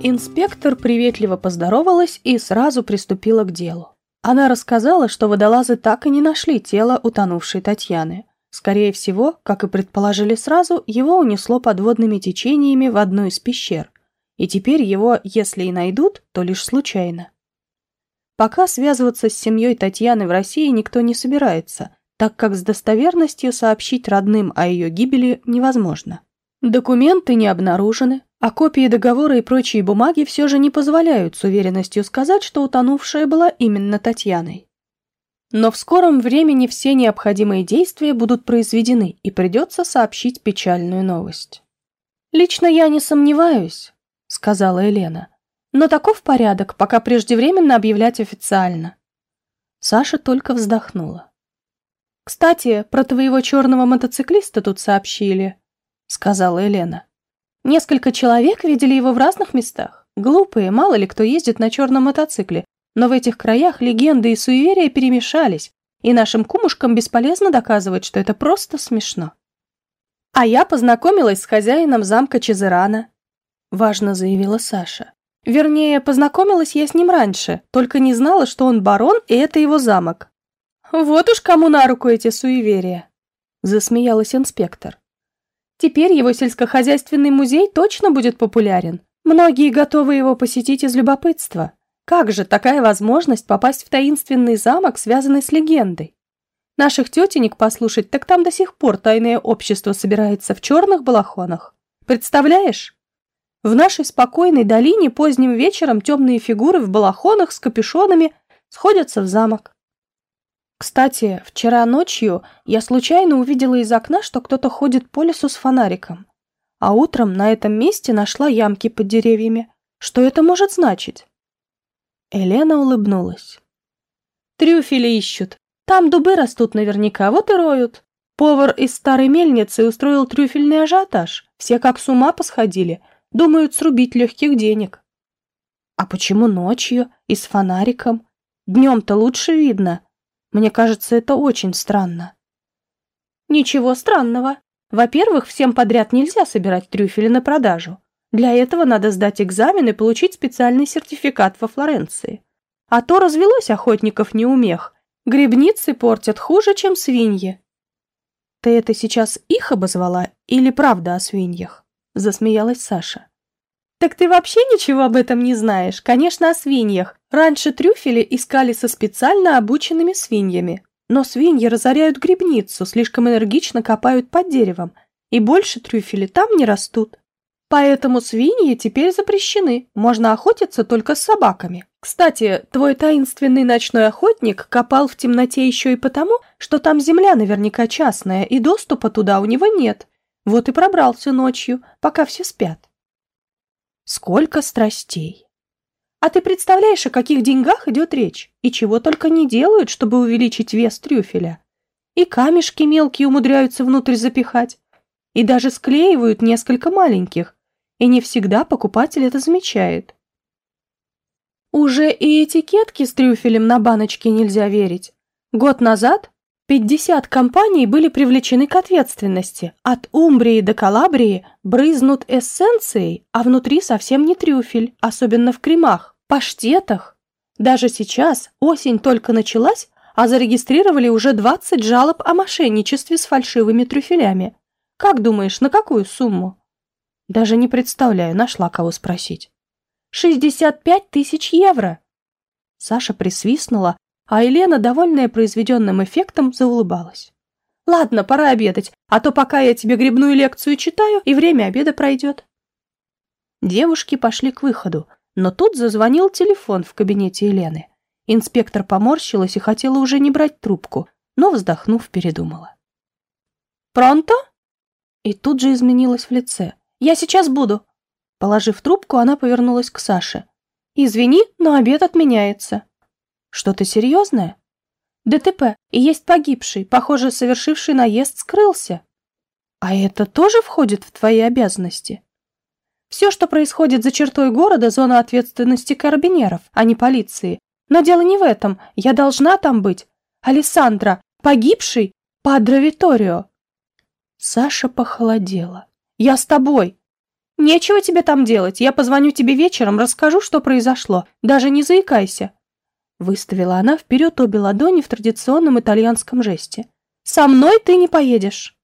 Инспектор приветливо поздоровалась и сразу приступила к делу. Она рассказала, что водолазы так и не нашли тело утонувшей Татьяны. Скорее всего, как и предположили сразу, его унесло подводными течениями в одну из пещер. И теперь его, если и найдут, то лишь случайно. Пока связываться с семьей Татьяны в России никто не собирается, так как с достоверностью сообщить родным о ее гибели невозможно. Документы не обнаружены, а копии договора и прочие бумаги все же не позволяют с уверенностью сказать, что утонувшая была именно Татьяной. Но в скором времени все необходимые действия будут произведены, и придется сообщить печальную новость. «Лично я не сомневаюсь», — сказала Елена. «Но таков порядок, пока преждевременно объявлять официально». Саша только вздохнула. «Кстати, про твоего черного мотоциклиста тут сообщили», — сказала Елена. «Несколько человек видели его в разных местах. Глупые, мало ли кто ездит на черном мотоцикле, но в этих краях легенды и суеверия перемешались, и нашим кумушкам бесполезно доказывать, что это просто смешно». «А я познакомилась с хозяином замка Чезерана», — важно заявила Саша. «Вернее, познакомилась я с ним раньше, только не знала, что он барон, и это его замок. «Вот уж кому на руку эти суеверия!» – засмеялась инспектор. «Теперь его сельскохозяйственный музей точно будет популярен. Многие готовы его посетить из любопытства. Как же такая возможность попасть в таинственный замок, связанный с легендой? Наших тетенек послушать, так там до сих пор тайное общество собирается в черных балахонах. Представляешь? В нашей спокойной долине поздним вечером темные фигуры в балахонах с капюшонами сходятся в замок. Кстати, вчера ночью я случайно увидела из окна, что кто-то ходит по лесу с фонариком. А утром на этом месте нашла ямки под деревьями. Что это может значить? Елена улыбнулась. Трюфели ищут. Там дубы растут наверняка, вот и роют. Повар из старой мельницы устроил трюфельный ажиотаж. Все как с ума посходили. Думают срубить легких денег. А почему ночью и с фонариком? Днем-то лучше видно. Мне кажется, это очень странно. Ничего странного. Во-первых, всем подряд нельзя собирать трюфели на продажу. Для этого надо сдать экзамен и получить специальный сертификат во Флоренции. А то развелось охотников неумех. Грибницы портят хуже, чем свиньи. Ты это сейчас их обозвала или правда о свиньях? Засмеялась Саша. Так ты вообще ничего об этом не знаешь? Конечно, о свиньях. Раньше трюфели искали со специально обученными свиньями, но свиньи разоряют грибницу, слишком энергично копают под деревом, и больше трюфели там не растут. Поэтому свиньи теперь запрещены, можно охотиться только с собаками. Кстати, твой таинственный ночной охотник копал в темноте еще и потому, что там земля наверняка частная, и доступа туда у него нет. Вот и пробрался ночью, пока все спят. Сколько страстей! А ты представляешь, о каких деньгах идет речь? И чего только не делают, чтобы увеличить вес трюфеля. И камешки мелкие умудряются внутрь запихать. И даже склеивают несколько маленьких. И не всегда покупатель это замечает. Уже и этикетки с трюфелем на баночке нельзя верить. Год назад 50 компаний были привлечены к ответственности. От Умбрии до Калабрии брызнут эссенцией, а внутри совсем не трюфель, особенно в кремах, паштетах. Даже сейчас осень только началась, а зарегистрировали уже 20 жалоб о мошенничестве с фальшивыми трюфелями. Как думаешь, на какую сумму? Даже не представляю, нашла кого спросить. 65 тысяч евро! Саша присвистнула, а Елена, довольная произведенным эффектом, заулыбалась. «Ладно, пора обедать, а то пока я тебе грибную лекцию читаю, и время обеда пройдет». Девушки пошли к выходу, но тут зазвонил телефон в кабинете Елены. Инспектор поморщилась и хотела уже не брать трубку, но, вздохнув, передумала. «Пронто?» И тут же изменилась в лице. «Я сейчас буду». Положив трубку, она повернулась к Саше. «Извини, но обед отменяется». Что-то серьезное? ДТП, и есть погибший, похоже, совершивший наезд скрылся. А это тоже входит в твои обязанности? Все, что происходит за чертой города, зона ответственности карабинеров, а не полиции. Но дело не в этом, я должна там быть. Алессандра, погибший, Падре Виторио. Саша похолодела. Я с тобой. «Нечего тебе там делать. Я позвоню тебе вечером, расскажу, что произошло. Даже не заикайся». Выставила она вперед обе ладони в традиционном итальянском жесте. «Со мной ты не поедешь».